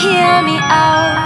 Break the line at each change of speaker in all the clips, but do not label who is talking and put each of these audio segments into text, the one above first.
hear me out.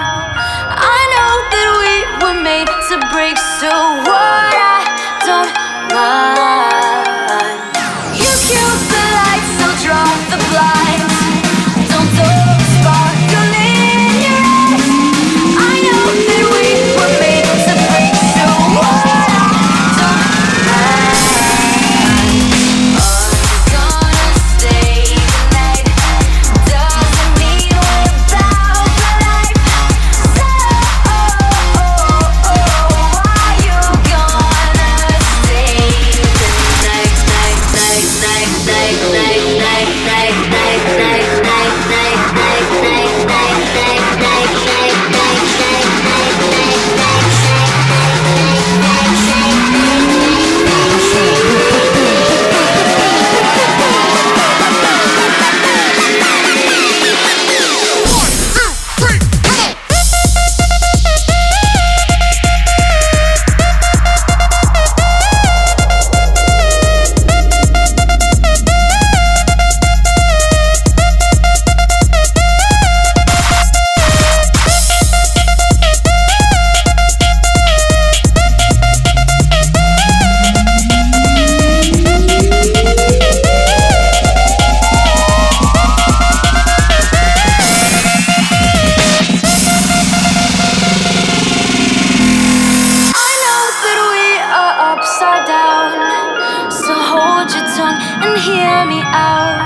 me out.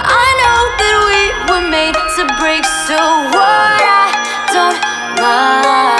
I know that we were made to break, so what I don't mind.